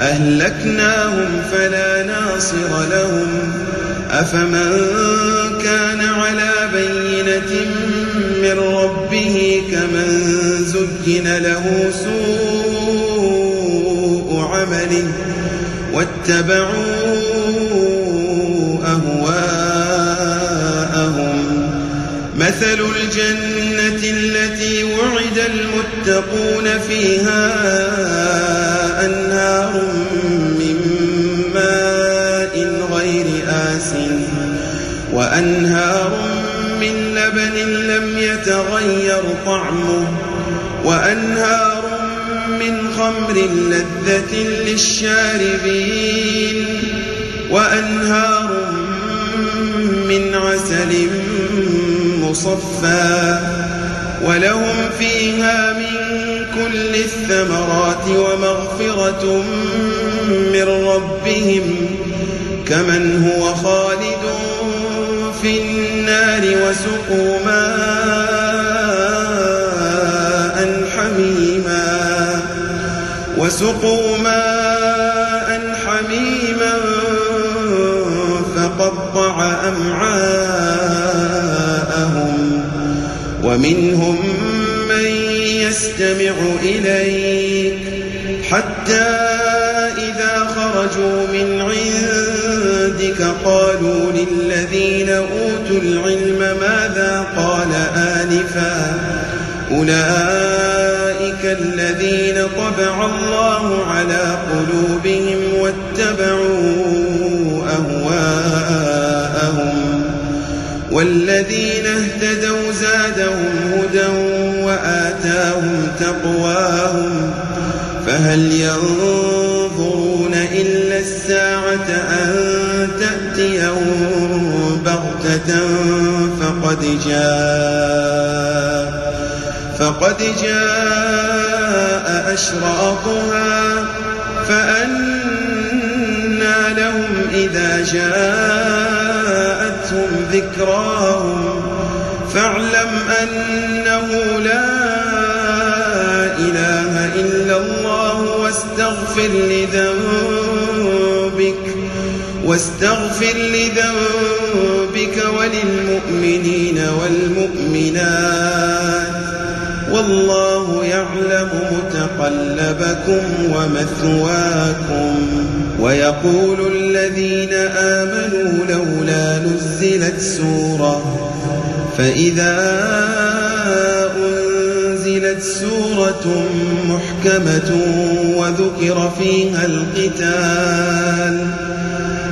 أهلكناهم فلا ناصر لهم. أفمن كان على بينة من ربه كمن زجن له سوء عمله واتبعوا أهواءهم. مثل الجنة التي وعد المتقون فيها وأنهار من لبن لم يتغير طعمه وأنهار من خمر لذة للشاربين وأنهار من عسل مصفى ولهم فيها من كل الثمرات ومغفرة من ربهم كمن هو خالق وسقوا ماء حميما وسقوا ماء حميما فقطع أمعاءهم ومنهم من يستمع إليك حتى إذا خرجوا من عند عندك قالوا للذين أوتوا العلم ماذا قال آنفا أولئك الذين طبع الله على قلوبهم واتبعوا أهواءهم والذين اهتدوا زادهم هدى وآتاهم تقواهم فهل ينظرون إلا الساعة أن بغتة فقد جاء فقد جاء أشراطها فأنا لهم إذا جاءتهم ذكراهم. فاعلم أنه لا إله إلا الله واستغفر لذنبك واستغفر لذنبك وللمؤمنين والمؤمنات والله يعلم متقلبكم ومثواكم ويقول الذين آمنوا لولا نزلت سورة فإذا أنزلت سورة محكمة وذكر فيها القتال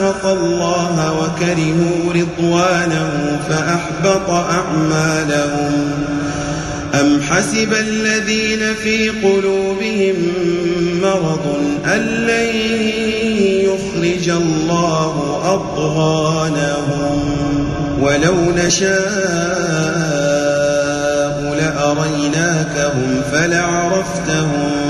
فاتقوا الله وكرموا رضوانه فأحبط أعمالهم. أم حسب الذين في قلوبهم مرض أن لن يخرج الله أضغانهم؟ ولو نشاء لأريناكهم فلعرفتهم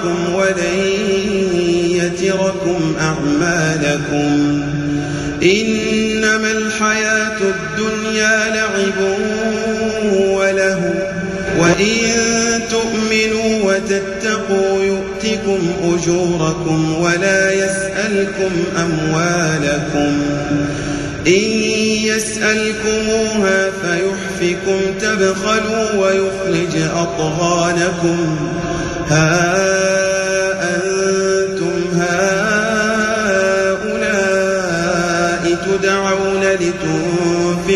أعماركم ولن يتركم أعمالكم إنما الحياة الدنيا لعب وله وإن تؤمنوا وتتقوا يؤتكم أجوركم ولا يسألكم أموالكم إن يسألكموها فيحفكم تبخلوا ويخرج أطغانكم هذا